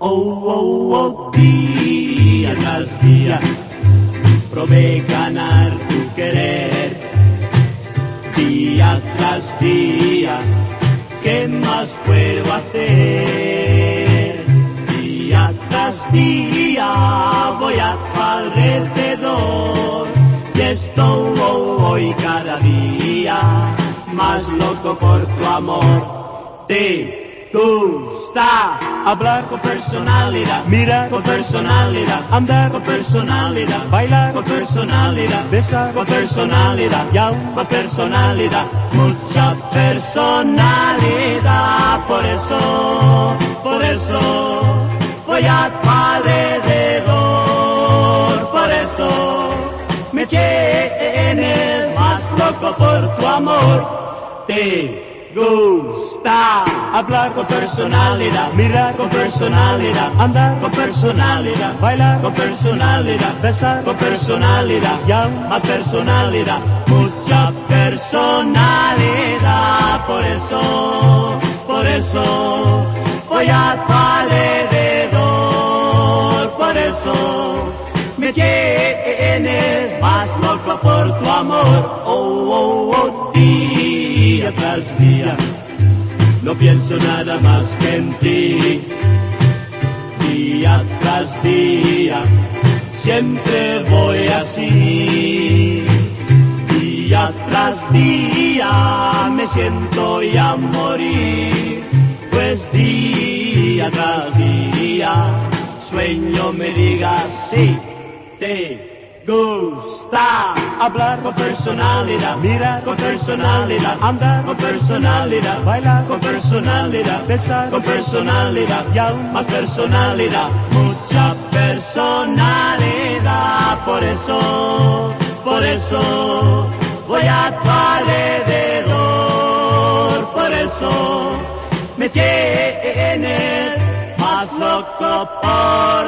Oh, oh, oh, día tras día, probé ganar tu querer. Día tras día, ¿qué más puedo hacer? Día tras día voy a alrededor y estoy hoy cada día más loco por tu amor. Te gusta hablar con personalidad, mirar con personalidad, andar con personalidad, bailar con personalidad, besar con personalidad. y aún con personalidad, mucha personalidad. Por eso, por eso voy a tu alrededor, por eso me tienes más loco por tu amor. Te gusta hablar con personalidad, mirar con personalidad, andar con personalidad, bailar con personalidad, besar con personalidad y aún más personalidad, mucha personalidad. Por eso, por eso voy a tu alrededor, por eso me tienes más loco por tu amor. Oh, oh, oh, día tras día, no pienso nada más que en ti. Día tras día, siempre voy así. Día tras día, me siento ya morir. Pues día tras día, sueño me digas sí, te gusta hablar con personalidad, mirar con personalidad, andar con personalidad, bailar con personalidad, besar con personalidad y aún más personalidad, mucha personalidad. Por eso, por eso voy a tu alrededor, por eso me tienes más loco por